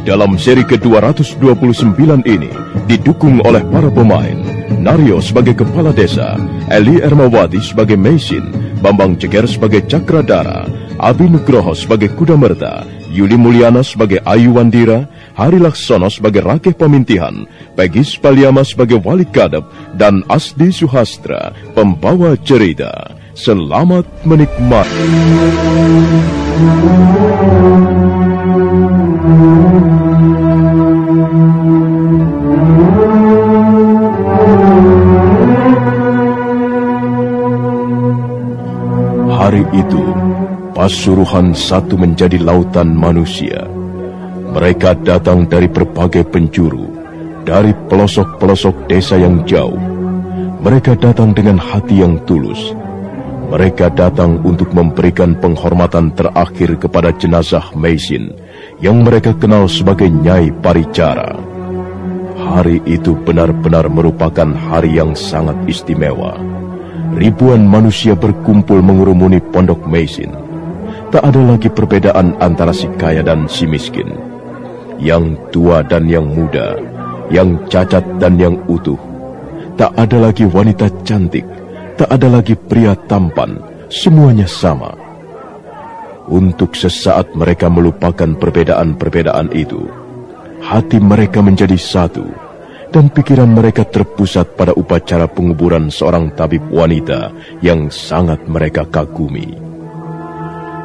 Dalam seri ke-229 ini didukung oleh para pemain Nario sebagai kepala desa, Eli Ermawati sebagai Mesin, Bambang Ceger sebagai Cakradara, Abi Nugroho sebagai Kuda Merta, Yuli Mulyana sebagai Ayu Wandira, Hari Laksono sebagai Rakeh Pemintihan, Pegis Paliama sebagai Wali Kadep, dan Asdi Suhastra, pembawa cerita. Selamat menikmati. Itu, Pasuruhan satu menjadi lautan manusia. Mereka datang dari berbagai penjuru, dari pelosok-pelosok desa yang jauh. Mereka datang dengan hati yang tulus. Mereka datang untuk memberikan penghormatan terakhir kepada jenazah Meisin yang mereka kenal sebagai Nyai Paricara. Hari itu benar-benar merupakan hari yang sangat istimewa. Ribuan manusia berkumpul mengurumuni pondok Meisin. Tak ada lagi perbedaan antara si kaya dan si miskin. Yang tua dan yang muda, yang cacat dan yang utuh. Tak ada lagi wanita cantik, tak ada lagi pria tampan, semuanya sama. Untuk sesaat mereka melupakan perbedaan-perbedaan itu. Hati mereka menjadi satu dan pikiran mereka terpusat pada upacara penguburan seorang tabib wanita yang sangat mereka kagumi.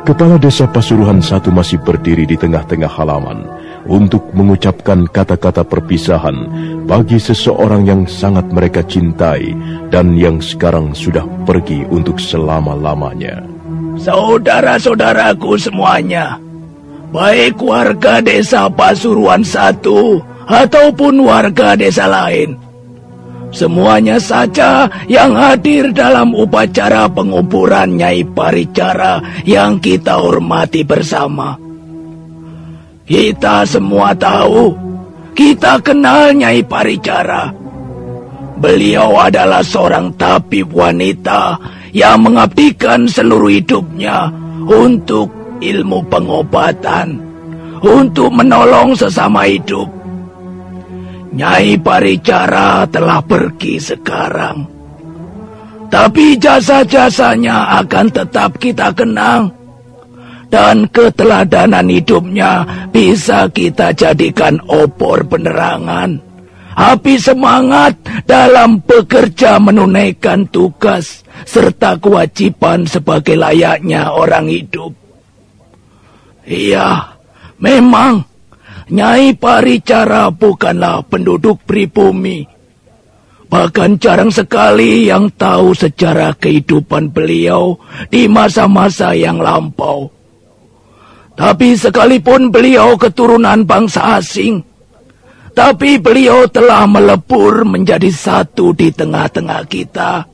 Kepala desa Pasuruhan satu masih berdiri di tengah-tengah halaman untuk mengucapkan kata-kata perpisahan bagi seseorang yang sangat mereka cintai dan yang sekarang sudah pergi untuk selama-lamanya. Saudara-saudaraku semuanya, baik warga desa Pasuruan satu ataupun warga desa lain. Semuanya saja yang hadir dalam upacara penguburan Nyai Paricara yang kita hormati bersama. Kita semua tahu, kita kenal Nyai Paricara. Beliau adalah seorang tabib wanita yang mengabdikan seluruh hidupnya untuk ilmu pengobatan, untuk menolong sesama hidup Nyai Paricara telah pergi sekarang. Tapi jasa-jasanya akan tetap kita kenang. Dan keteladanan hidupnya bisa kita jadikan opor penerangan. Api semangat dalam bekerja menunaikan tugas serta kewajiban sebagai layaknya orang hidup. Iya, memang Nyai Paricara bukanlah penduduk pribumi. Bahkan jarang sekali yang tahu sejarah kehidupan beliau di masa-masa yang lampau. Tapi sekalipun beliau keturunan bangsa asing, tapi beliau telah melebur menjadi satu di tengah-tengah kita.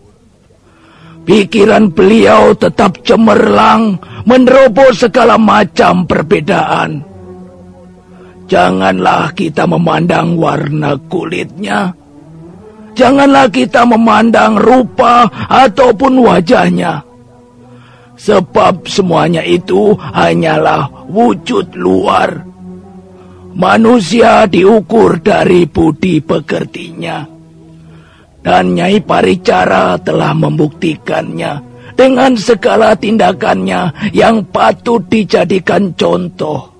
Pikiran beliau tetap cemerlang, menerobos segala macam perbedaan. Janganlah kita memandang warna kulitnya. Janganlah kita memandang rupa ataupun wajahnya. Sebab semuanya itu hanyalah wujud luar. Manusia diukur dari budi pekertinya. Dan Nyai Paricara telah membuktikannya dengan segala tindakannya yang patut dijadikan contoh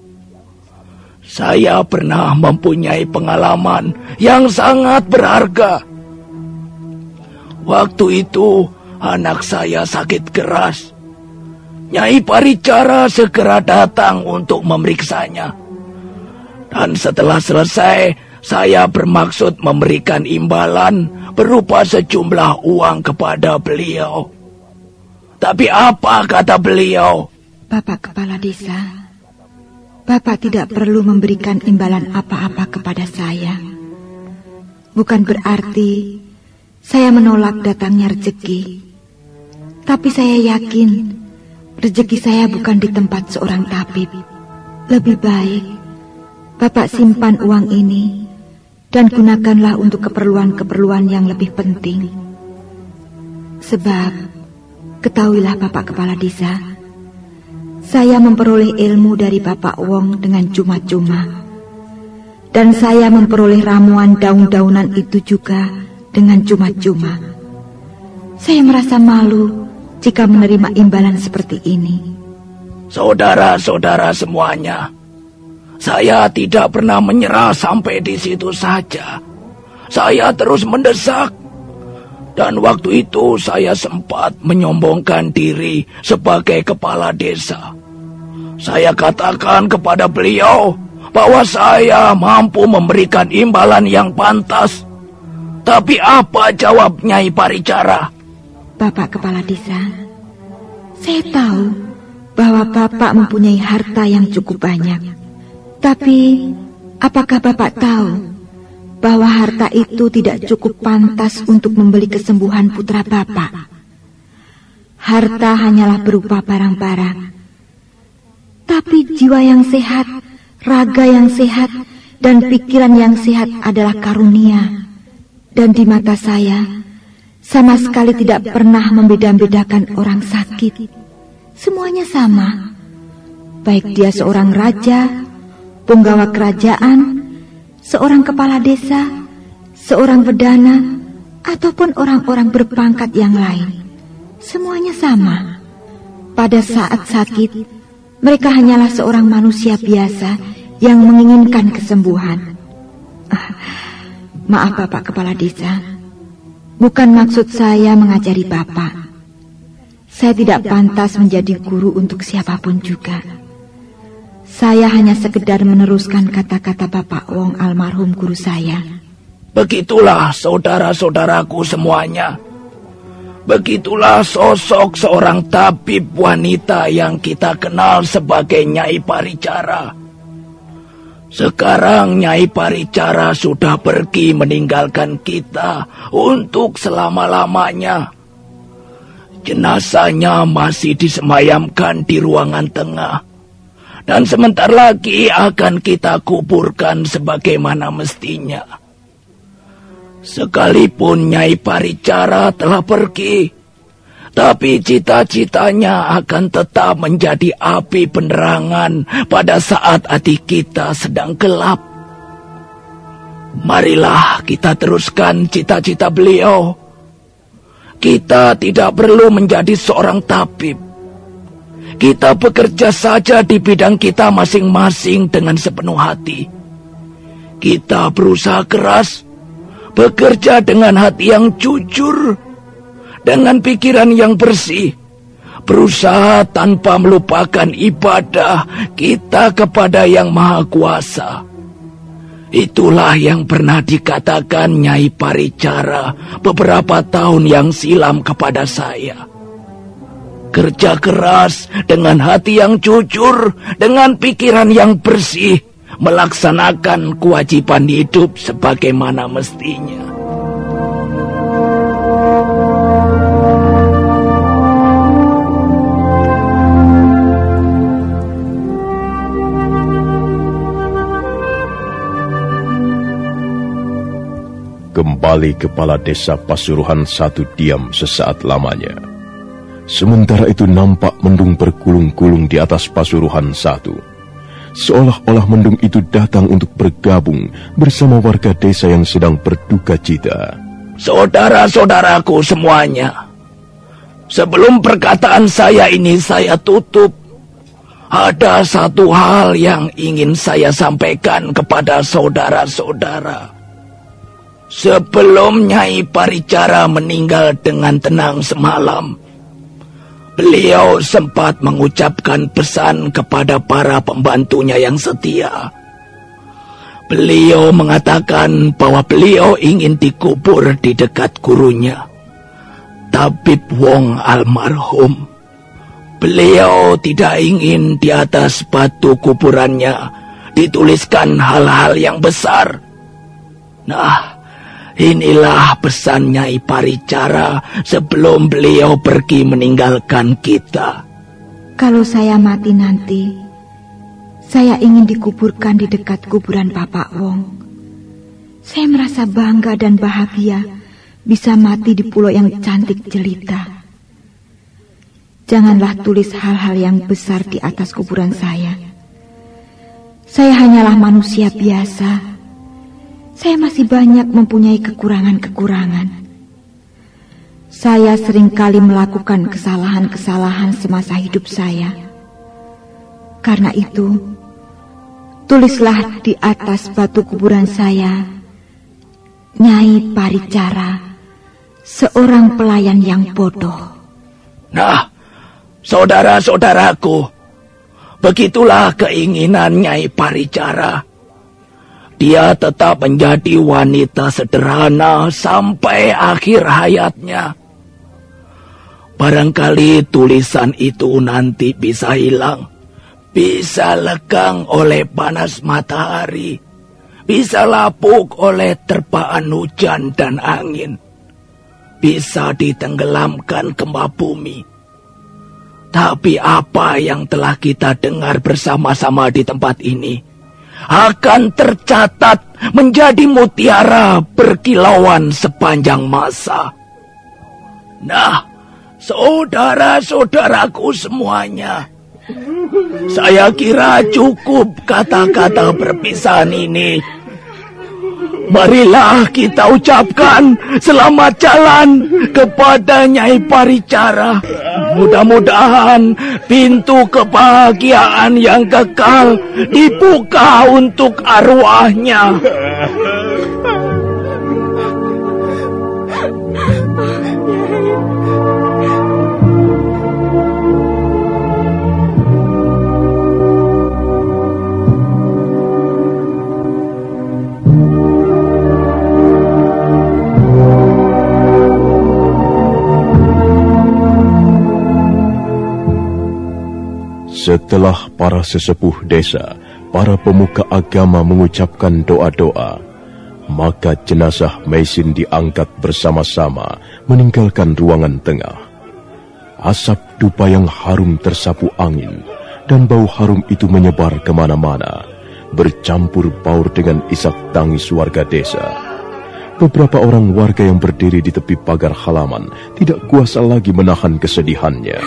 saya pernah mempunyai pengalaman yang sangat berharga. Waktu itu anak saya sakit keras. Nyai Paricara segera datang untuk memeriksanya. Dan setelah selesai, saya bermaksud memberikan imbalan berupa sejumlah uang kepada beliau. Tapi apa kata beliau? Bapak Kepala Desa, Bapak tidak perlu memberikan imbalan apa-apa kepada saya. Bukan berarti saya menolak datangnya rezeki. Tapi saya yakin rezeki saya bukan di tempat seorang tabib. Lebih baik Bapak simpan uang ini dan gunakanlah untuk keperluan-keperluan yang lebih penting. Sebab, ketahuilah Bapak Kepala Desa, saya memperoleh ilmu dari Bapak Wong dengan cuma-cuma. Dan saya memperoleh ramuan daun-daunan itu juga dengan cuma-cuma. Saya merasa malu jika menerima imbalan seperti ini. Saudara-saudara semuanya, saya tidak pernah menyerah sampai di situ saja. Saya terus mendesak. Dan waktu itu saya sempat menyombongkan diri sebagai kepala desa. Saya katakan kepada beliau bahwa saya mampu memberikan imbalan yang pantas. Tapi apa jawab Nyai Paricara? Bapak Kepala Desa, saya tahu bahwa Bapak mempunyai harta yang cukup banyak. Tapi, apakah Bapak tahu bahwa harta itu tidak cukup pantas untuk membeli kesembuhan putra Bapak? Harta hanyalah berupa barang-barang tapi jiwa yang sehat, raga yang sehat, dan pikiran yang sehat adalah karunia. Dan di mata saya, sama sekali tidak pernah membeda-bedakan orang sakit. Semuanya sama. Baik dia seorang raja, penggawa kerajaan, seorang kepala desa, seorang perdana, ataupun orang-orang berpangkat yang lain. Semuanya sama. Pada saat sakit, mereka hanyalah seorang manusia biasa yang menginginkan kesembuhan. Ah, maaf Bapak Kepala Desa, bukan maksud saya mengajari Bapak. Saya tidak pantas menjadi guru untuk siapa pun juga. Saya hanya sekedar meneruskan kata-kata Bapak Wong almarhum guru saya. Begitulah saudara-saudaraku semuanya. Begitulah sosok seorang tabib wanita yang kita kenal sebagai Nyai Paricara. Sekarang Nyai Paricara sudah pergi meninggalkan kita untuk selama-lamanya. Jenazahnya masih disemayamkan di ruangan tengah. Dan sebentar lagi akan kita kuburkan sebagaimana mestinya. Sekalipun Nyai Paricara telah pergi, tapi cita-citanya akan tetap menjadi api penerangan pada saat hati kita sedang gelap. Marilah kita teruskan cita-cita beliau. Kita tidak perlu menjadi seorang tabib. Kita bekerja saja di bidang kita masing-masing dengan sepenuh hati. Kita berusaha keras bekerja dengan hati yang jujur, dengan pikiran yang bersih, berusaha tanpa melupakan ibadah kita kepada Yang Maha Kuasa. Itulah yang pernah dikatakan Nyai Paricara beberapa tahun yang silam kepada saya. Kerja keras dengan hati yang jujur, dengan pikiran yang bersih, melaksanakan kewajiban hidup sebagaimana mestinya. Kembali kepala desa Pasuruhan satu diam sesaat lamanya. Sementara itu nampak mendung bergulung-gulung di atas Pasuruhan satu seolah-olah mendung itu datang untuk bergabung bersama warga desa yang sedang berduka cita. Saudara-saudaraku semuanya, sebelum perkataan saya ini saya tutup, ada satu hal yang ingin saya sampaikan kepada saudara-saudara. Sebelum Nyai Paricara meninggal dengan tenang semalam, Beliau sempat mengucapkan pesan kepada para pembantunya yang setia. Beliau mengatakan bahwa beliau ingin dikubur di dekat gurunya, Tabib Wong almarhum. Beliau tidak ingin di atas batu kuburannya dituliskan hal-hal yang besar. Nah, Inilah pesan Nyai Paricara sebelum beliau pergi meninggalkan kita. Kalau saya mati nanti, saya ingin dikuburkan di dekat kuburan Bapak Wong. Saya merasa bangga dan bahagia bisa mati di pulau yang cantik jelita. Janganlah tulis hal-hal yang besar di atas kuburan saya. Saya hanyalah manusia biasa saya masih banyak mempunyai kekurangan-kekurangan. Saya sering kali melakukan kesalahan-kesalahan semasa hidup saya. Karena itu, tulislah di atas batu kuburan saya, Nyai Paricara, seorang pelayan yang bodoh. Nah, saudara-saudaraku, begitulah keinginan Nyai Paricara. Dia tetap menjadi wanita sederhana sampai akhir hayatnya. Barangkali tulisan itu nanti bisa hilang, bisa lekang oleh panas matahari, bisa lapuk oleh terpaan hujan dan angin, bisa ditenggelamkan ke bumi. Tapi apa yang telah kita dengar bersama-sama di tempat ini akan tercatat menjadi mutiara berkilauan sepanjang masa. Nah, Saudara-saudaraku semuanya, saya kira cukup kata-kata perpisahan ini. Marilah kita ucapkan selamat jalan kepada Nyai Paricara. Mudah-mudahan pintu kebahagiaan yang kekal dibuka untuk arwahnya. Setelah para sesepuh desa, para pemuka agama mengucapkan doa-doa, maka jenazah Maisin diangkat bersama-sama meninggalkan ruangan tengah. Asap dupa yang harum tersapu angin, dan bau harum itu menyebar ke mana-mana, bercampur baur dengan isak tangis warga desa. Beberapa orang warga yang berdiri di tepi pagar halaman tidak kuasa lagi menahan kesedihannya.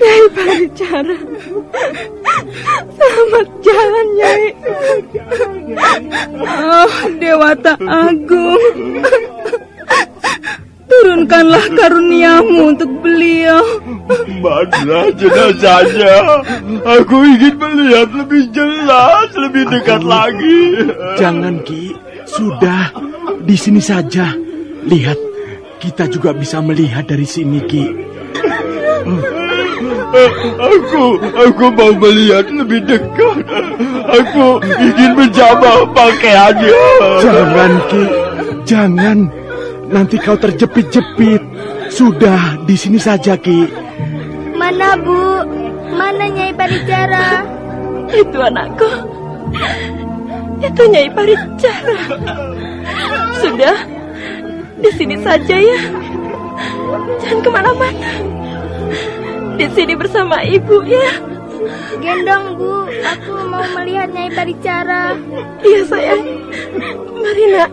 Nyai Paricara. Selamat jalan, Nyai. Oh, Dewata Agung. Turunkanlah karuniamu untuk beliau. Mana jenazahnya? Aku ingin melihat lebih jelas, lebih dekat lagi. Jangan, Ki. Sudah, di sini saja. Lihat, kita juga bisa melihat dari sini, Ki. Aku, aku mau melihat lebih dekat. Aku ingin menjamah pakaiannya. Jangan, Ki. Jangan. Nanti kau terjepit-jepit. Sudah, di sini saja, Ki. Mana, Bu? Mana Nyai Paricara? Itu anakku. Itu Nyai Paricara. Sudah, di sini saja ya. Jangan ke mana-mana. Di sini bersama ibu ya. Gendong bu, aku mau melihat Nyai Paricara. Iya sayang. Mari nak.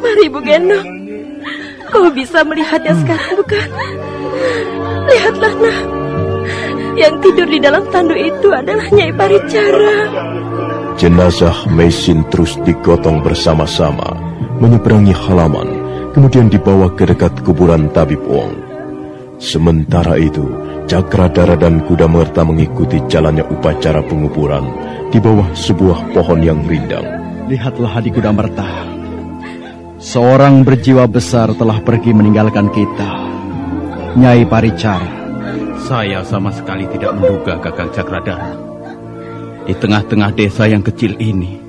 Mari ibu gendong. Kau bisa melihatnya sekarang bukan? Lihatlah nak. Yang tidur di dalam tandu itu adalah Nyai Paricara. Jenazah Mesin terus digotong bersama-sama, menyeberangi halaman, kemudian dibawa ke dekat kuburan Tabib Wong. Sementara itu, Cakradara dan Kuda Merta mengikuti jalannya upacara penguburan di bawah sebuah pohon yang rindang. Lihatlah di Kuda Merta. Seorang berjiwa besar telah pergi meninggalkan kita. Nyai Paricara. Saya sama sekali tidak menduga Kakang Cakradara. Di tengah-tengah desa yang kecil ini,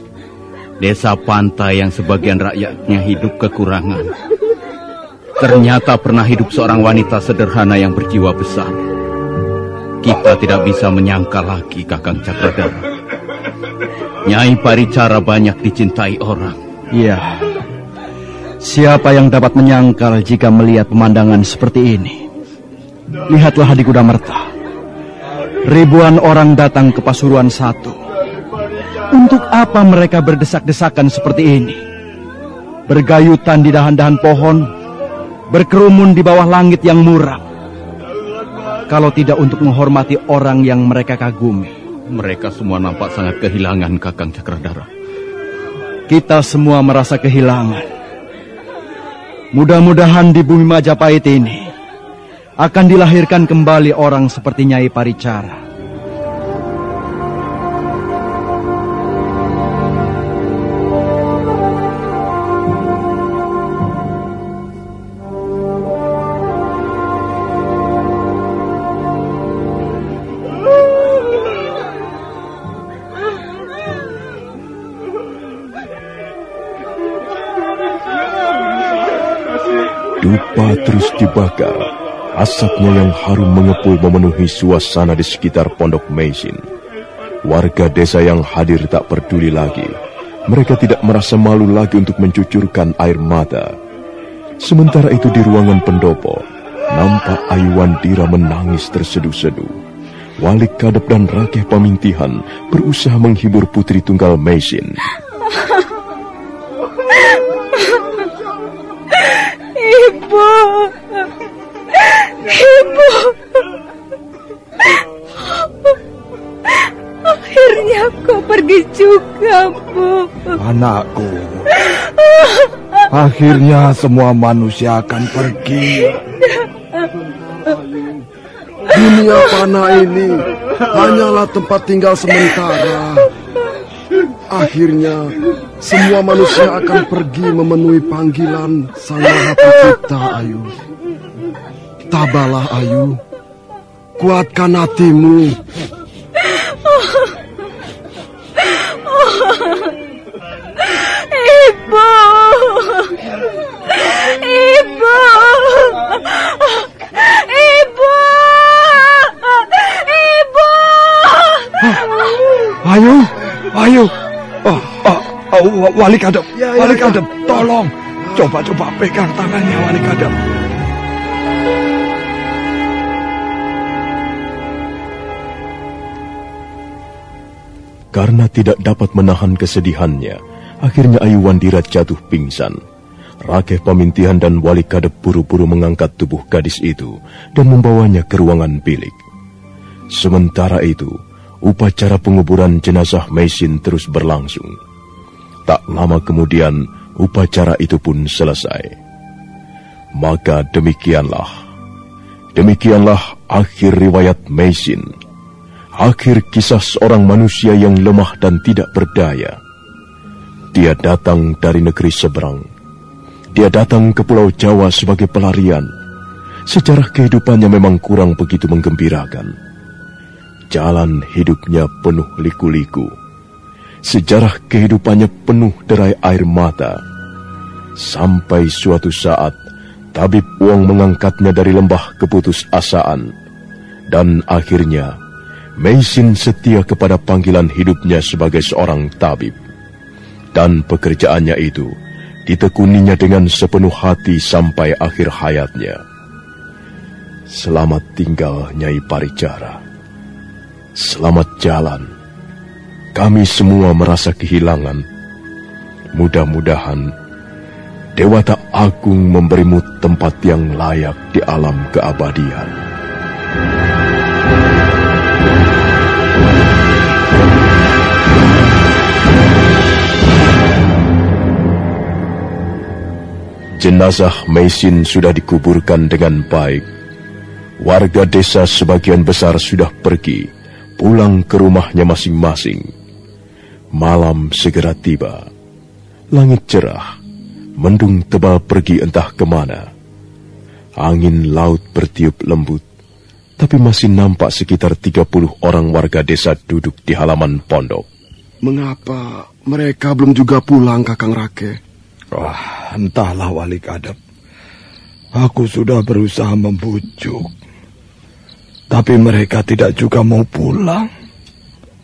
desa pantai yang sebagian rakyatnya hidup kekurangan, ternyata pernah hidup seorang wanita sederhana yang berjiwa besar. Kita tidak bisa menyangka lagi Kakang Cakradara. Nyai Paricara banyak dicintai orang. Iya. Siapa yang dapat menyangkal jika melihat pemandangan seperti ini? Lihatlah di Kuda Merta. Ribuan orang datang ke Pasuruan satu. Untuk apa mereka berdesak-desakan seperti ini? Bergayutan di dahan-dahan pohon, berkerumun di bawah langit yang muram. Kalau tidak untuk menghormati orang yang mereka kagumi? Mereka semua nampak sangat kehilangan Kakang Cakradara. Kita semua merasa kehilangan. Mudah-mudahan di bumi Majapahit ini akan dilahirkan kembali orang seperti Nyai Paricara. Terus dibakar. Asapnya yang harum mengepul memenuhi suasana di sekitar pondok Meisin. Warga desa yang hadir tak peduli lagi. Mereka tidak merasa malu lagi untuk mencucurkan air mata. Sementara itu di ruangan pendopo, nampak Ayuan Dira menangis terseduh-seduh. Walik Kadep dan Rakeh Pamintihan berusaha menghibur putri tunggal Meisin. Pergi juga, Bu. Anakku. Akhirnya semua manusia akan pergi. Dunia panah ini hanyalah tempat tinggal sementara. Akhirnya semua manusia akan pergi memenuhi panggilan Sang Maha Pencipta Ayu. Tabalah Ayu, kuatkan hatimu. Ibu. Ibu. Ibu. Ibu. Ayu, Ayu. Oh, oh, oh, Wali Kadep, Wali Kadep, tolong. Coba-coba pegang tangannya Wali Kadep. Karena tidak dapat menahan kesedihannya, akhirnya Ayu Wandira jatuh pingsan. Rakeh Pamintihan dan Wali Kadep buru-buru mengangkat tubuh gadis itu dan membawanya ke ruangan bilik. Sementara itu, upacara penguburan jenazah Meisin terus berlangsung. Tak lama kemudian, upacara itu pun selesai. Maka demikianlah, demikianlah akhir riwayat Meisin. Akhir kisah seorang manusia yang lemah dan tidak berdaya. Dia datang dari negeri seberang. Dia datang ke Pulau Jawa sebagai pelarian. Sejarah kehidupannya memang kurang begitu menggembirakan. Jalan hidupnya penuh liku-liku. Sejarah kehidupannya penuh derai air mata. Sampai suatu saat, tabib Wong mengangkatnya dari lembah keputusasaan. Dan akhirnya, Meisin setia kepada panggilan hidupnya sebagai seorang tabib. Dan pekerjaannya itu ditekuninya dengan sepenuh hati sampai akhir hayatnya. Selamat tinggal Nyai Paricara. Selamat jalan. Kami semua merasa kehilangan. Mudah-mudahan Dewata Agung memberimu tempat yang layak di alam keabadian. Jenazah Meisin sudah dikuburkan dengan baik. Warga desa sebagian besar sudah pergi, pulang ke rumahnya masing-masing. Malam segera tiba. Langit cerah, mendung tebal pergi entah ke mana. Angin laut bertiup lembut, tapi masih nampak sekitar 30 orang warga desa duduk di halaman pondok. Mengapa mereka belum juga pulang, Kakang Rake? Wah, entahlah Wali Kadep. Aku sudah berusaha membujuk. Tapi mereka tidak juga mau pulang.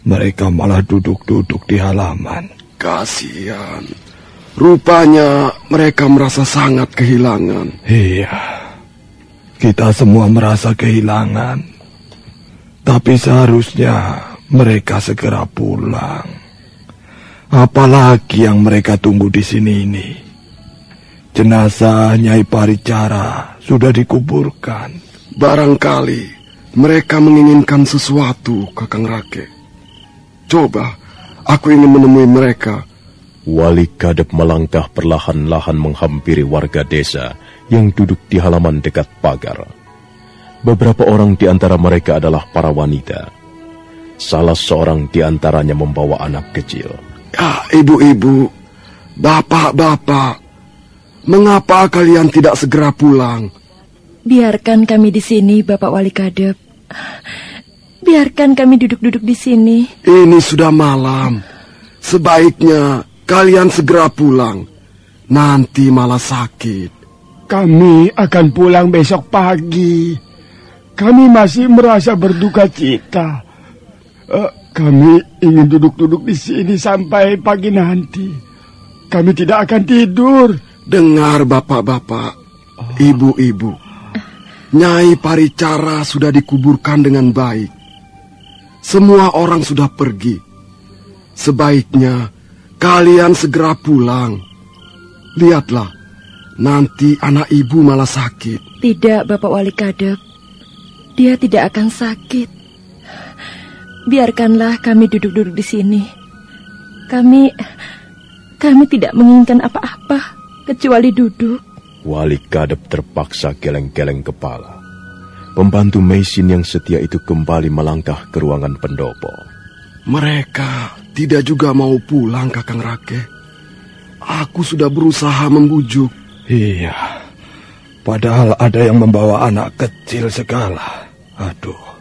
Mereka malah duduk-duduk di halaman. Kasihan. Rupanya mereka merasa sangat kehilangan. Iya. Kita semua merasa kehilangan. Tapi seharusnya mereka segera pulang. Apalagi yang mereka tunggu di sini ini. Jenazah Nyai Paricara sudah dikuburkan. Barangkali Mereka menginginkan sesuatu, Kakang Rake. Coba, aku ingin menemui mereka. Wali Kadep melangkah perlahan-lahan menghampiri warga desa yang duduk di halaman dekat pagar. Beberapa orang di antara mereka adalah para wanita. Salah seorang di antaranya membawa anak kecil. Ya, ibu-ibu, bapak-bapak, mengapa kalian tidak segera pulang? Biarkan kami di sini, Bapak Wali Kadep. Biarkan kami duduk-duduk di sini. Ini sudah malam. Sebaiknya kalian segera pulang. Nanti malah sakit. Kami akan pulang besok pagi. Kami masih merasa berduka cita. Uh, kami ingin duduk-duduk di sini sampai pagi nanti. Kami tidak akan tidur. Dengar bapak-bapak, ibu-ibu. Nyai Paricara sudah dikuburkan dengan baik. Semua orang sudah pergi. Sebaiknya kalian segera pulang. Lihatlah, nanti anak ibu malah sakit. Tidak, Bapak Wali Kadep. Dia tidak akan sakit. Biarkanlah kami duduk-duduk di sini. Kami kami tidak menginginkan apa-apa kecuali duduk. Wali Kadep terpaksa geleng-geleng kepala. Pembantu Mesin yang setia itu kembali melangkah ke ruangan pendopo. Mereka tidak juga mau pulang, Kakang Rake. Aku sudah berusaha membujuk. Iya, padahal ada yang membawa anak kecil segala. Aduh,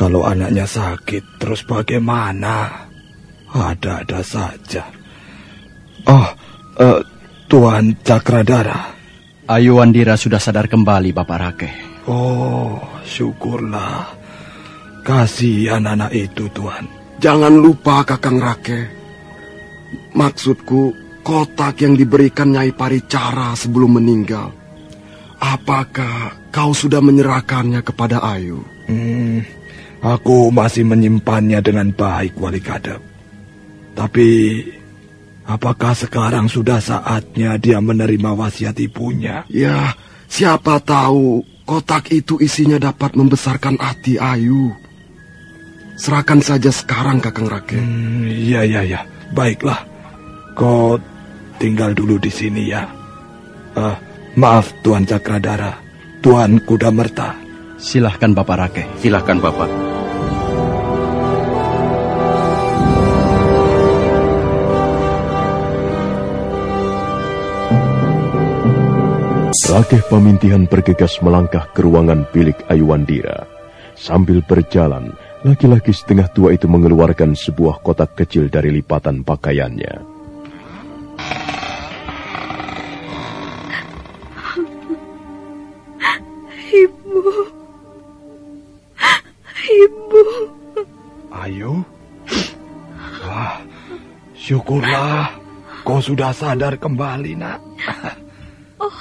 kalau anaknya sakit, terus bagaimana? Ada-ada saja. Oh, uh, Tuan Cakradara. Ayu Wandira sudah sadar kembali, Bapak Rake. Oh, syukurlah. Kasihan anak itu, Tuan. Jangan lupa, Kakang Rake. Maksudku, kotak yang diberikan Nyai Paricara sebelum meninggal. Apakah kau sudah menyerahkannya kepada Ayu? Hmm, aku masih menyimpannya dengan baik, Wali Kadep. Tapi Apakah sekarang sudah saatnya dia menerima wasiat ibunya? Ya, siapa tahu kotak itu isinya dapat membesarkan hati Ayu. Serahkan saja sekarang, Kakang Raken. Hmm, iya, iya, iya. Baiklah. Kau tinggal dulu di sini ya. Uh, maaf, Tuan Cakradara. Tuan Kuda Merta. Silahkan Bapak Rake. Silahkan Bapak. Rakeh Pamintihan bergegas melangkah ke ruangan bilik Ayuandira. Sambil berjalan, laki-laki setengah tua itu mengeluarkan sebuah kotak kecil dari lipatan pakaiannya. Ibu. Ibu. Ayu? Wah, syukurlah kau sudah sadar kembali, nak. Oh,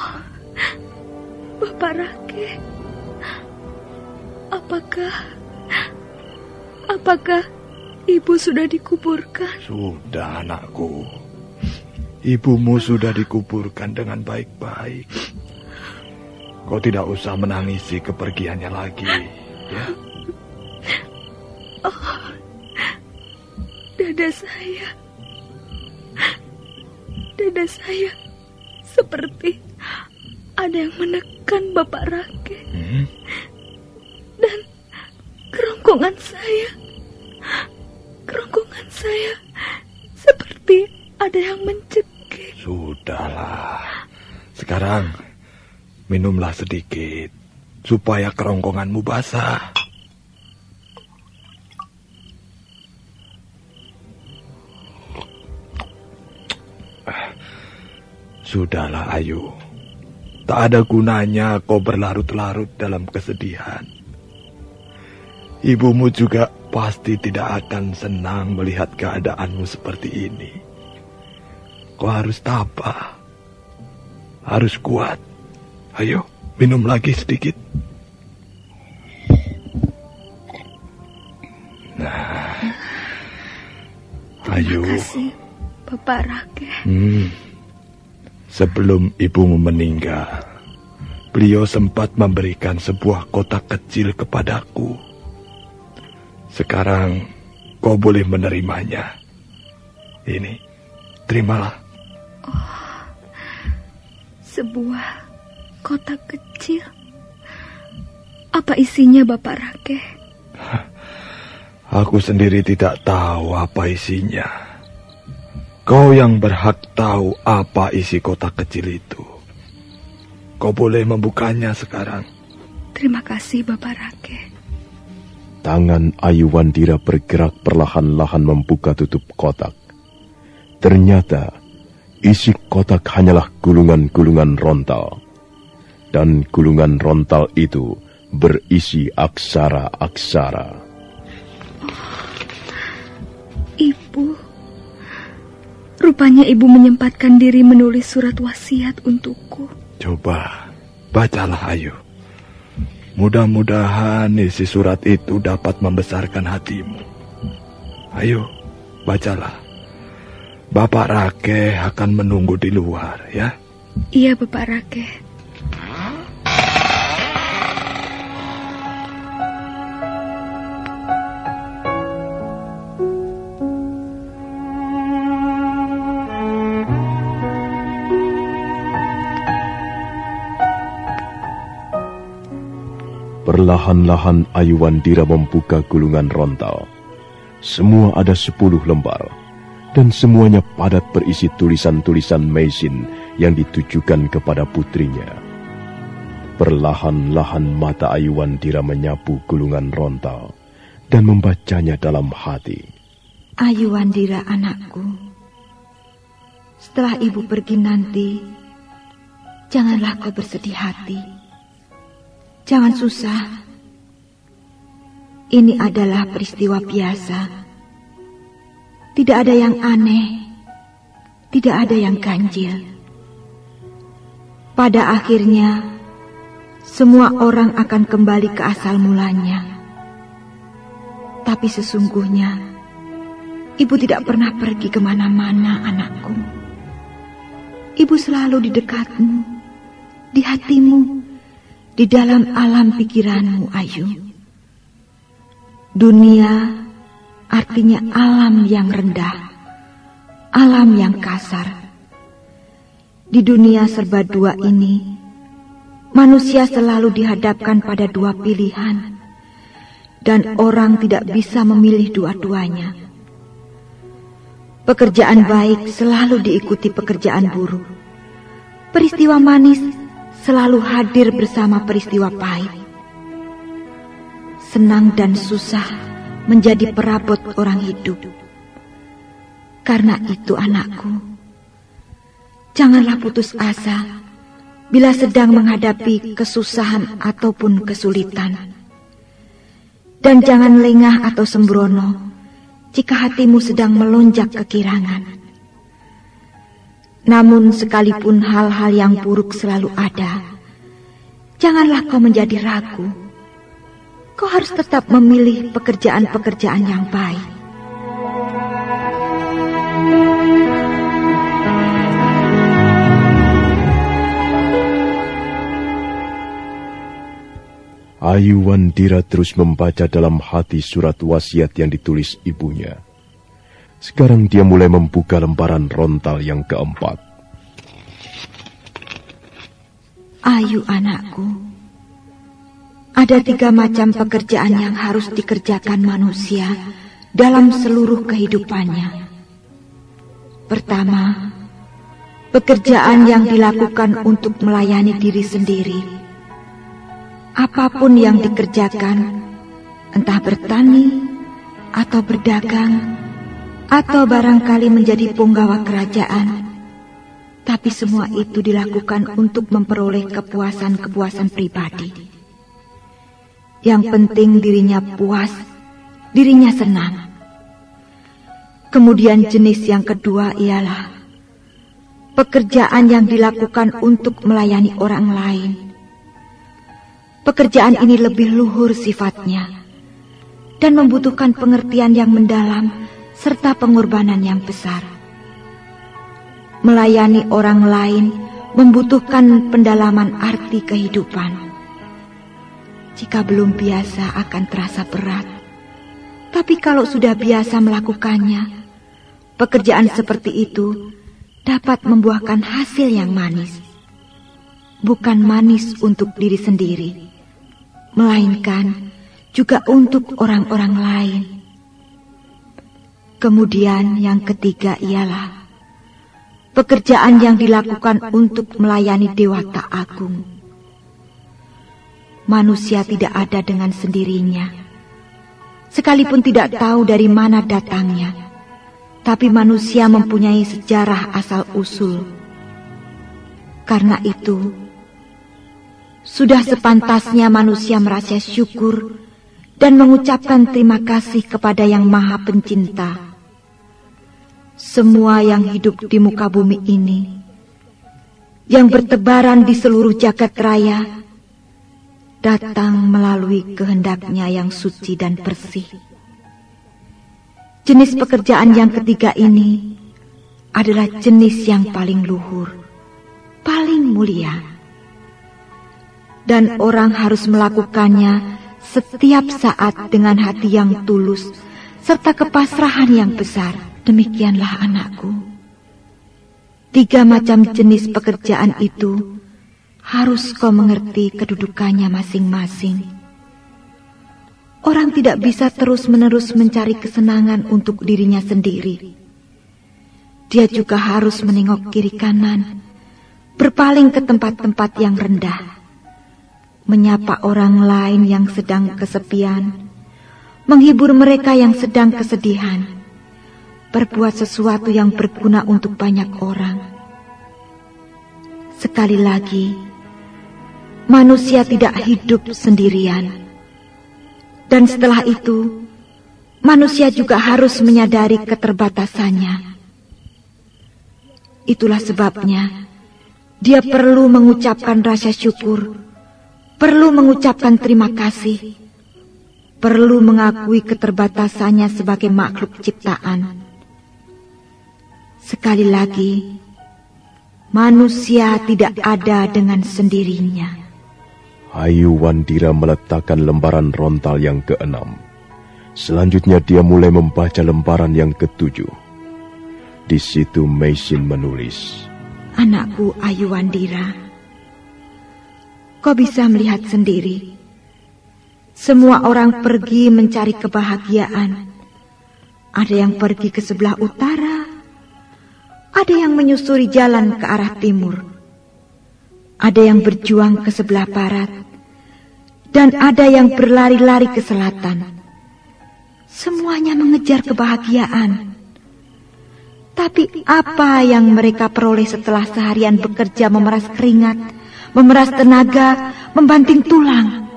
Bapak Rake, apakah apakah ibu sudah dikuburkan? Sudah, anakku. Ibumu sudah dikuburkan dengan baik-baik. Kau tidak usah menangisi kepergiannya lagi, ya. Oh, dada saya, dada saya seperti ada yang menekan Bapak Rake. Hmm? Dan kerongkongan saya, kerongkongan saya seperti ada yang mencekik. Sudahlah. Sekarang minumlah sedikit supaya kerongkonganmu basah. Sudahlah, Ayu. Tak ada gunanya kau berlarut-larut dalam kesedihan. Ibumu juga pasti tidak akan senang melihat keadaanmu seperti ini. Kau harus tabah. Harus kuat. Ayo, minum lagi sedikit. Nah, ayo. Terima kasih, Bapak Rake. Hmm. Sebelum ibumu meninggal, beliau sempat memberikan sebuah kotak kecil kepadaku. Sekarang kau boleh menerimanya. Ini, terimalah. Oh, sebuah kotak kecil. Apa isinya, Bapak Rakeh? Aku sendiri tidak tahu apa isinya. Kau yang berhak tahu apa isi kotak kecil itu. Kau boleh membukanya sekarang. Terima kasih, Bapak Rakeh. Tangan Ayu Wandira bergerak perlahan-lahan membuka tutup kotak. Ternyata isi kotak hanyalah gulungan-gulungan rontal. Dan gulungan rontal itu berisi aksara-aksara. Rupanya ibu menyempatkan diri menulis surat wasiat untukku. Coba, bacalah Ayu. Mudah-mudahan isi surat itu dapat membesarkan hatimu. Ayo, bacalah. Bapak Rake akan menunggu di luar, ya? Iya, Bapak Rake. Perlahan-lahan Ayuwandira membuka gulungan rontal. Semua ada sepuluh lembar, dan semuanya padat berisi tulisan-tulisan Meisin yang ditujukan kepada putrinya. Perlahan-lahan mata Ayuwandira menyapu gulungan rontal dan membacanya dalam hati. Ayuwandira anakku, setelah ibu pergi nanti, janganlah kau bersedih hati Jangan susah. Ini adalah peristiwa biasa. Tidak ada yang aneh. Tidak ada yang ganjil. Pada akhirnya, semua orang akan kembali ke asal mulanya. Tapi sesungguhnya, ibu tidak pernah pergi ke mana-mana, anakku. Ibu selalu di dekatmu, di hatimu, di dalam alam pikiranmu, Ayu. Dunia artinya alam yang rendah, alam yang kasar. Di dunia serba dua ini, manusia selalu dihadapkan pada dua pilihan, dan orang tidak bisa memilih dua-duanya. Pekerjaan baik selalu diikuti pekerjaan buruk. Peristiwa manis selalu hadir bersama peristiwa pahit. Senang dan susah menjadi perabot orang hidup. Karena itu anakku, janganlah putus asa bila sedang menghadapi kesusahan ataupun kesulitan. Dan jangan lengah atau sembrono jika hatimu sedang melonjak kekirangan. Namun sekalipun hal-hal yang buruk selalu ada, janganlah kau menjadi ragu. Kau harus tetap memilih pekerjaan-pekerjaan yang baik. Ayu Wandira terus membaca dalam hati surat wasiat yang ditulis ibunya. Sekarang dia mulai membuka lembaran rontal yang keempat. Ayu anakku, ada tiga macam pekerjaan yang harus dikerjakan manusia dalam seluruh kehidupannya. Pertama, pekerjaan yang dilakukan untuk melayani diri sendiri. Apa pun yang dikerjakan, entah bertani atau berdagang, atau barangkali menjadi punggawa kerajaan. Tapi semua itu dilakukan untuk memperoleh kepuasan-kepuasan pribadi. Yang penting dirinya puas, dirinya senang. Kemudian jenis yang kedua ialah pekerjaan yang dilakukan untuk melayani orang lain. Pekerjaan ini lebih luhur sifatnya dan membutuhkan pengertian yang mendalam serta pengorbanan yang besar. Melayani orang lain membutuhkan pendalaman arti kehidupan. Jika belum biasa akan terasa berat. Tapi kalau sudah biasa melakukannya, pekerjaan seperti itu dapat membuahkan hasil yang manis. Bukan manis untuk diri sendiri, melainkan juga untuk orang-orang lain. Kemudian yang ketiga ialah pekerjaan yang dilakukan untuk melayani Dewata Agung. Manusia tidak ada dengan sendirinya, sekalipun tidak tahu dari mana datangnya, tapi manusia mempunyai sejarah asal-usul. Karena itu, sudah sepantasnya manusia merasa syukur dan mengucapkan terima kasih kepada Yang Maha Pencinta semua yang hidup di muka bumi ini, yang bertebaran di seluruh jagat raya, datang melalui kehendaknya yang suci dan bersih. Jenis pekerjaan yang ketiga ini adalah jenis yang paling luhur, paling mulia. Dan orang harus melakukannya setiap saat dengan hati yang tulus serta kepasrahan yang besar. Demikianlah anakku. Tiga macam jenis pekerjaan itu harus kau mengerti kedudukannya masing-masing. Orang tidak bisa terus-menerus mencari kesenangan untuk dirinya sendiri. Dia juga harus menengok kiri kanan, berpaling ke tempat-tempat yang rendah, menyapa orang lain yang sedang kesepian, menghibur mereka yang sedang kesedihan berbuat sesuatu yang berguna untuk banyak orang. Sekali lagi, manusia tidak hidup sendirian. Dan setelah itu, manusia juga harus menyadari keterbatasannya. Itulah sebabnya dia perlu mengucapkan rasa syukur, perlu mengucapkan terima kasih, perlu mengakui keterbatasannya sebagai makhluk ciptaan Sekali lagi, manusia tidak ada dengan sendirinya. Ayu Wandira meletakkan lembaran rontal yang keenam. Selanjutnya dia mulai membaca lembaran yang ketujuh. Di situ Meisin menulis. Anakku Ayu Wandira, kau bisa melihat sendiri. Semua orang pergi mencari kebahagiaan. Ada yang pergi ke sebelah utara, ada yang menyusuri jalan ke arah timur. Ada yang berjuang ke sebelah barat. Dan ada yang berlari-lari ke selatan. Semuanya mengejar kebahagiaan. Tapi apa yang mereka peroleh setelah seharian bekerja memeras keringat, memeras tenaga, membanting tulang?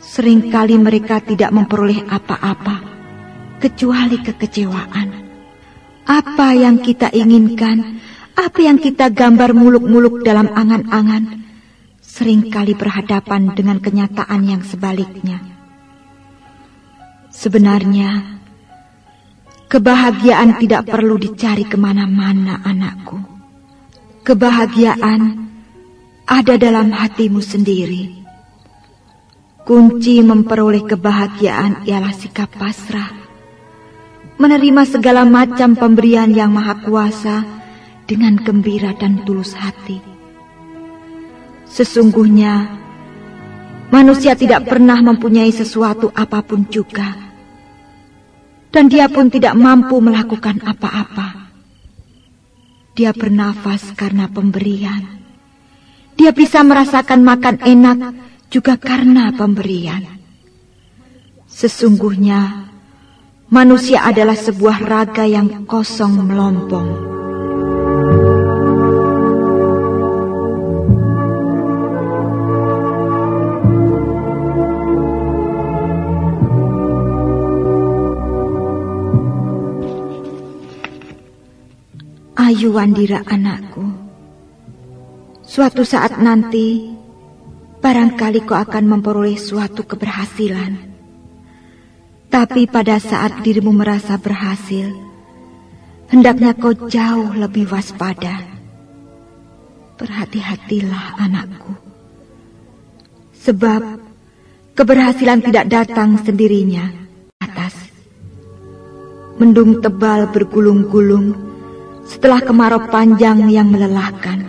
Seringkali mereka tidak memperoleh apa-apa, kecuali kekecewaan. Apa yang kita inginkan, apa yang kita gambar muluk-muluk dalam angan-angan, sering kali berhadapan dengan kenyataan yang sebaliknya. Sebenarnya, kebahagiaan tidak perlu dicari ke mana-mana, anakku. Kebahagiaan ada dalam hatimu sendiri. Kunci memperoleh kebahagiaan ialah sikap pasrah menerima segala macam pemberian yang maha kuasa dengan gembira dan tulus hati. Sesungguhnya, manusia tidak pernah mempunyai sesuatu apa pun juga. Dan dia pun tidak mampu melakukan apa-apa. Dia bernafas karena pemberian. Dia bisa merasakan makan enak juga karena pemberian. Sesungguhnya, Manusia adalah sebuah raga yang kosong melompong. Ayu Wandira anakku, suatu saat nanti barangkali kau akan memperoleh suatu keberhasilan. Tapi pada saat dirimu merasa berhasil, hendaknya kau jauh lebih waspada. Berhati-hatilah anakku. Sebab keberhasilan tidak datang sendirinya atas. Mendung tebal bergulung-gulung setelah kemarau panjang yang melelahkan.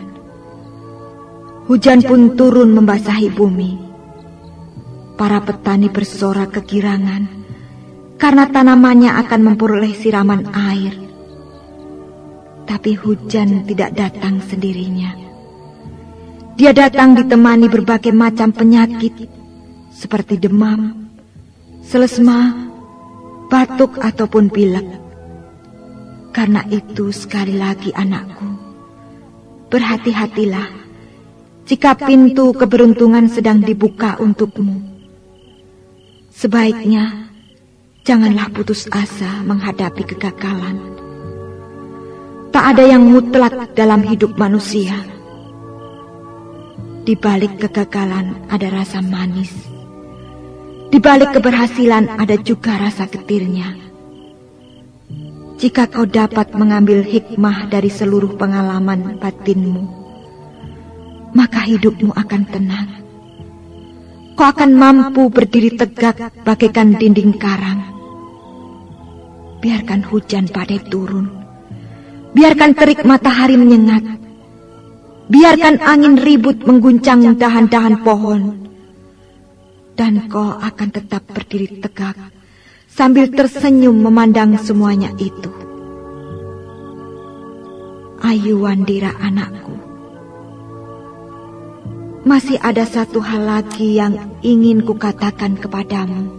Hujan pun turun membasahi bumi. Para petani bersorak kegirangan karena tanamannya akan memperoleh siraman air. Tapi hujan tidak datang sendirinya. Dia datang ditemani berbagai macam penyakit seperti demam, selesma, batuk ataupun pilek. Karena itu sekali lagi anakku, berhati-hatilah jika pintu keberuntungan sedang dibuka untukmu. Sebaiknya janganlah putus asa menghadapi kegagalan. Tak ada yang mutlak dalam hidup manusia. Di balik kegagalan ada rasa manis. Di balik keberhasilan ada juga rasa getirnya. Jika kau dapat mengambil hikmah dari seluruh pengalaman batinmu, maka hidupmu akan tenang. Kau akan mampu berdiri tegak bagaikan dinding karang. Biarkan hujan badai turun. Biarkan terik matahari menyengat Biarkan angin ribut mengguncang dahan-dahan pohon. Dan kau akan tetap berdiri tegak sambil tersenyum memandang semuanya itu. Ayu Wandira anakku. Masih ada satu hal lagi yang ingin kukatakan kepadamu.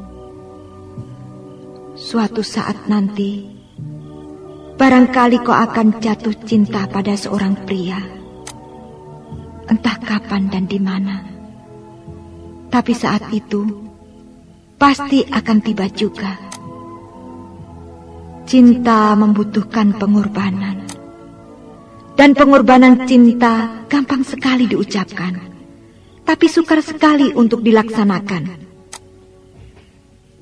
Suatu saat nanti, barangkali kau akan jatuh cinta pada seorang pria entah kapan dan di mana. Tapi saat itu pasti akan tiba juga. Cinta membutuhkan pengorbanan. Dan pengorbanan cinta gampang sekali diucapkan, tapi sukar sekali untuk dilaksanakan.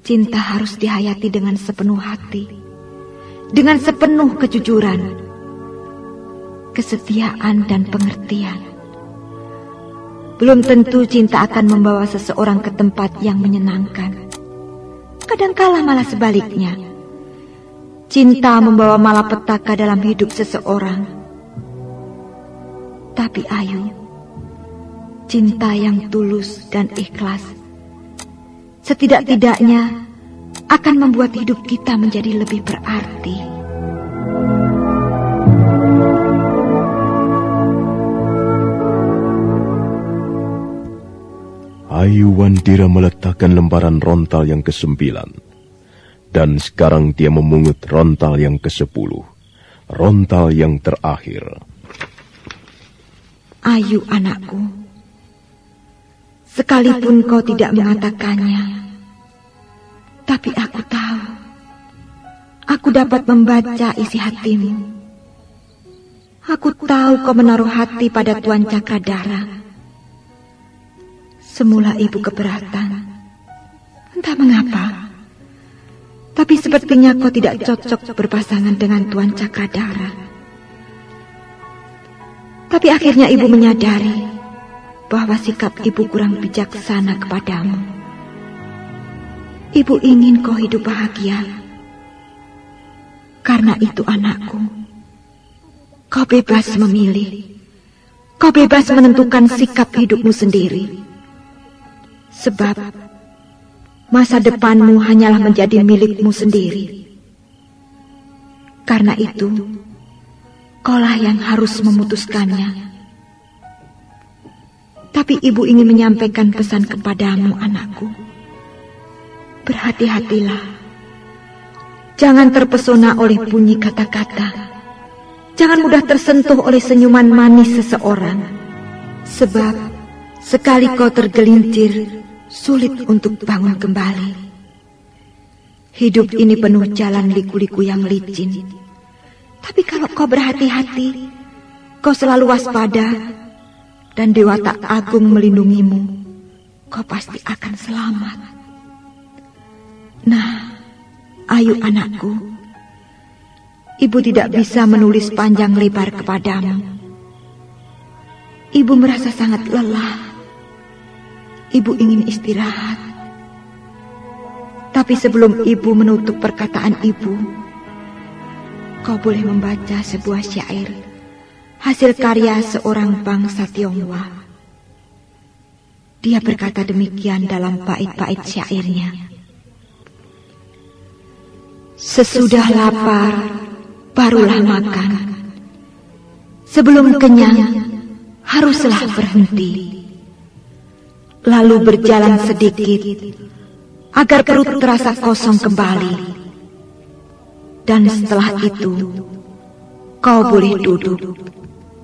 Cinta harus dihayati dengan sepenuh hati, dengan sepenuh kejujuran, kesetiaan dan pengertian. Belum tentu cinta akan membawa seseorang ke tempat yang menyenangkan. Kadangkala malah sebaliknya. Cinta membawa malapetaka dalam hidup seseorang. Tapi Ayu, cinta yang tulus dan ikhlas, setidak-tidaknya akan membuat hidup kita menjadi lebih berarti. Ayu Wandira meletakkan lembaran rontal yang kesembilan. Dan sekarang dia memungut rontal yang ke sepuluh. Rontal yang terakhir. Ayu anakku. Sekalipun kau tidak mengatakannya. Tapi aku tahu. Aku dapat membaca isi hatimu. Aku tahu kau menaruh hati pada Tuan Cakradara. Semula ibu keberatan. Entah mengapa. Tapi sepertinya kau tidak cocok berpasangan dengan Tuan Cakradara. Tapi akhirnya ibu menyadari bahwa sikap ibu kurang bijaksana kepadamu. Ibu ingin kau hidup bahagia. Karena itu anakku, kau bebas memilih. Kau bebas menentukan sikap hidupmu sendiri. Sebab masa depanmu hanyalah menjadi milikmu sendiri. Karena itu, kaulah yang harus memutuskannya. Tapi ibu ingin menyampaikan pesan kepadamu, anakku. Berhati-hatilah. Jangan terpesona oleh bunyi kata-kata. Jangan mudah tersentuh oleh senyuman manis seseorang. Sebab sekali kau tergelincir, sulit untuk bangun kembali. Hidup ini penuh jalan liku-liku yang licin. Tapi kalau kau berhati-hati, kau selalu waspada, dan Dewa Tak Agung melindungimu, kau pasti akan selamat. Nah, ayo anakku, ibu tidak bisa menulis panjang lebar kepadamu. Ibu merasa sangat lelah. Ibu ingin istirahat. Tapi sebelum ibu menutup perkataan ibu, kau boleh membaca sebuah syair hasil karya seorang bangsa Tionghoa. Dia berkata demikian dalam bait-bait syairnya. Sesudah lapar, barulah makan. Sebelum kenyang, haruslah berhenti. Lalu berjalan sedikit, agar perut terasa kosong kembali. Dan setelah itu, kau boleh duduk,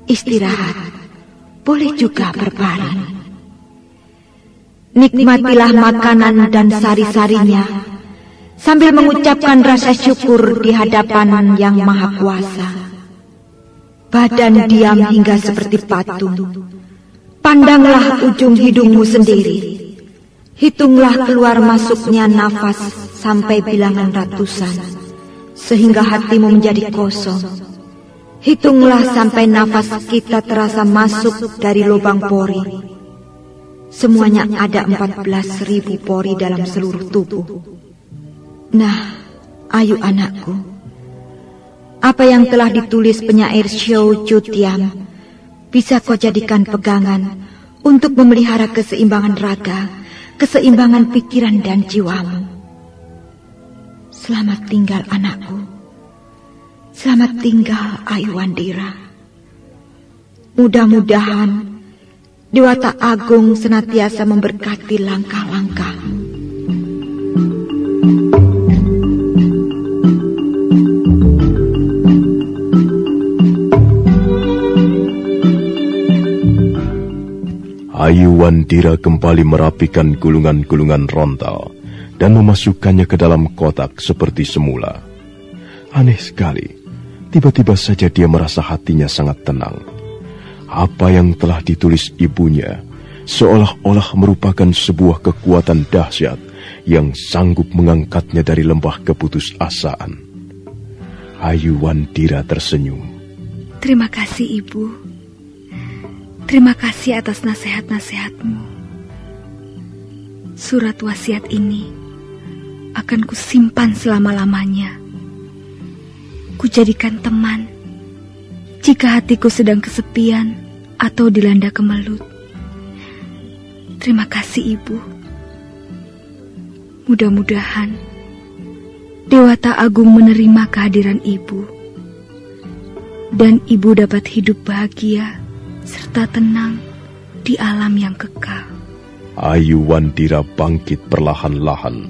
istirahat, boleh juga berbaring. Nikmatilah makanan dan sari-sarinya, sambil mengucapkan rasa syukur di hadapan Yang Maha Kuasa. Badan diam hingga seperti patung. Pandanglah ujung hidungmu sendiri. Hitunglah keluar masuknya nafas sampai bilangan ratusan, sehingga hatimu menjadi kosong. Hitunglah sampai nafas kita terasa masuk dari lubang pori. Semuanya ada 14 ribu pori dalam seluruh tubuh. Nah, ayo anakku. Apa yang telah ditulis penyair Xiao Tiam bisa kau jadikan pegangan untuk memelihara keseimbangan raga keseimbangan pikiran dan jiwamu. Selamat tinggal anakku. Selamat tinggal Ayu Wandira. Mudah-mudahan Dewata Agung senantiasa memberkati langkah-langkahmu. Ayu Wandira kembali merapikan gulungan-gulungan rontal dan memasukkannya ke dalam kotak seperti semula. Aneh sekali, tiba-tiba saja dia merasa hatinya sangat tenang. Apa yang telah ditulis ibunya seolah-olah merupakan sebuah kekuatan dahsyat yang sanggup mengangkatnya dari lembah keputusasaan. Ayu Wandira tersenyum. Terima kasih, Ibu. Terima kasih atas nasihat-nasihatmu. Surat wasiat ini akan kusimpan selama-lamanya. Kujadikan teman jika hatiku sedang kesepian atau dilanda kemelut. Terima kasih Ibu. Mudah-mudahan Dewata Agung menerima kehadiran Ibu dan Ibu dapat hidup bahagia serta tenang di alam yang kekal. Ayu Wandira bangkit perlahan-lahan,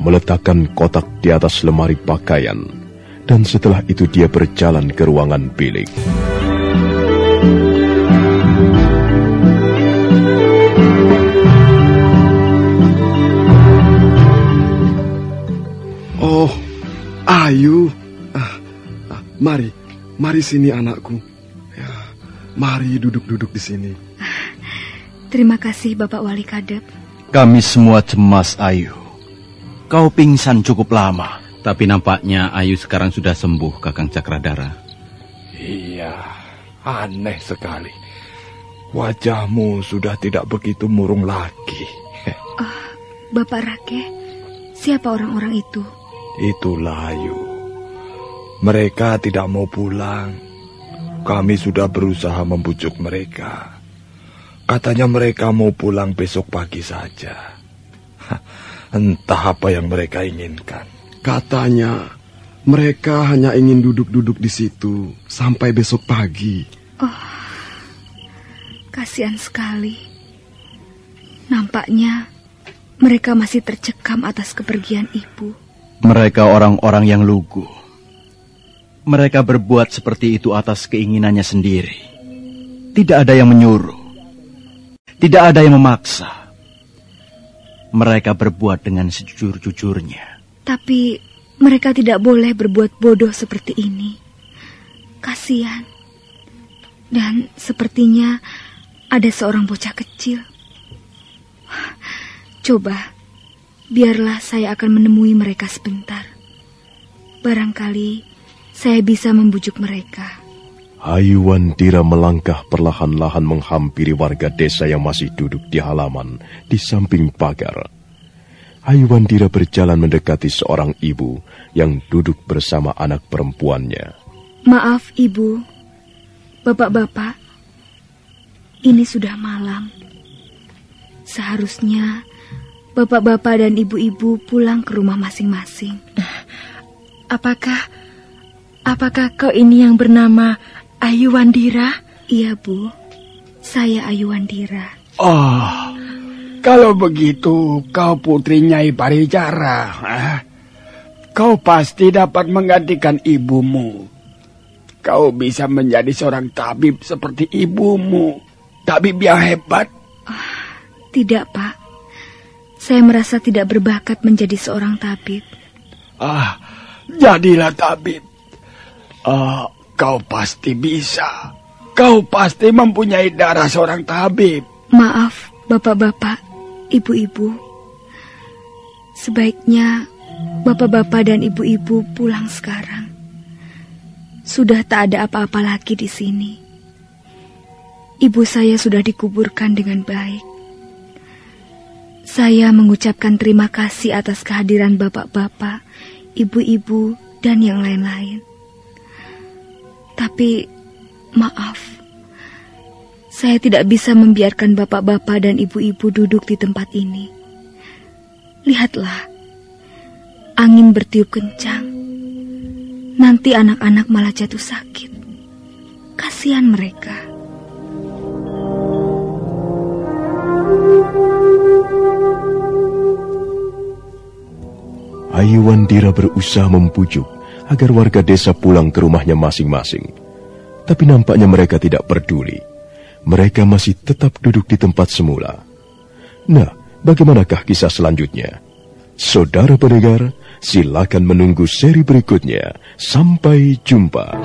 meletakkan kotak di atas lemari pakaian, dan setelah itu dia berjalan ke ruangan bilik. Oh, Ayu. Ah, ah, mari, mari sini anakku. Mari duduk-duduk di sini. Terima kasih Bapak Wali Kadep. Kami semua cemas Ayu. Kau pingsan cukup lama. Tapi nampaknya Ayu sekarang sudah sembuh, Kakang Cakradara. Iya, aneh sekali. Wajahmu sudah tidak begitu murung lagi. Oh, Bapak Rake, siapa orang-orang itu? Itulah Ayu. Mereka tidak mau pulang kami sudah berusaha membujuk mereka. Katanya mereka mau pulang besok pagi saja. Entah apa yang mereka inginkan. Katanya mereka hanya ingin duduk-duduk di situ sampai besok pagi. Oh, kasihan sekali. Nampaknya mereka masih tercekam atas kepergian ibu. Mereka orang-orang yang lugu. Mereka berbuat seperti itu atas keinginannya sendiri. Tidak ada yang menyuruh. Tidak ada yang memaksa. Mereka berbuat dengan sejujur-jujurnya. Tapi mereka tidak boleh berbuat bodoh seperti ini. Kasihan. Dan sepertinya ada seorang bocah kecil. Coba, biarlah saya akan menemui mereka sebentar. Barangkali saya bisa membujuk mereka. Ayu Wandira melangkah perlahan-lahan menghampiri warga desa yang masih duduk di halaman di samping pagar. Ayu Wandira berjalan mendekati seorang ibu yang duduk bersama anak perempuannya. Maaf, Ibu. Bapak-bapak, ini sudah malam. Seharusnya bapak-bapak dan ibu-ibu pulang ke rumah masing-masing. Apakah apakah kau ini yang bernama Ayu Wandira? Iya, Bu. Saya Ayu Wandira. Oh, kalau begitu kau putri Nyai Paricara. Eh? Kau pasti dapat menggantikan ibumu. Kau bisa menjadi seorang tabib seperti ibumu. Tabib yang hebat. Oh, tidak, Pak. Saya merasa tidak berbakat menjadi seorang tabib. Ah, jadilah tabib. Ah, Kau pasti bisa. Kau pasti mempunyai darah seorang tabib. Maaf, bapak-bapak, ibu-ibu. Sebaiknya bapak-bapak dan ibu-ibu pulang sekarang. Sudah tak ada apa-apa lagi di sini. Ibu saya sudah dikuburkan dengan baik. Saya mengucapkan terima kasih atas kehadiran bapak-bapak, ibu-ibu, dan yang lain-lain. Tapi maaf, saya tidak bisa membiarkan bapak-bapak dan ibu-ibu duduk di tempat ini. Lihatlah, angin bertiup kencang. Nanti anak-anak malah jatuh sakit. Kasihan mereka. Ayu Wandira berusaha membujuk agar warga desa pulang ke rumahnya masing-masing. Tapi nampaknya mereka tidak peduli mereka masih tetap duduk di tempat semula. Nah, bagaimanakah kisah selanjutnya? Saudara pendengar, silakan menunggu seri berikutnya. Sampai jumpa.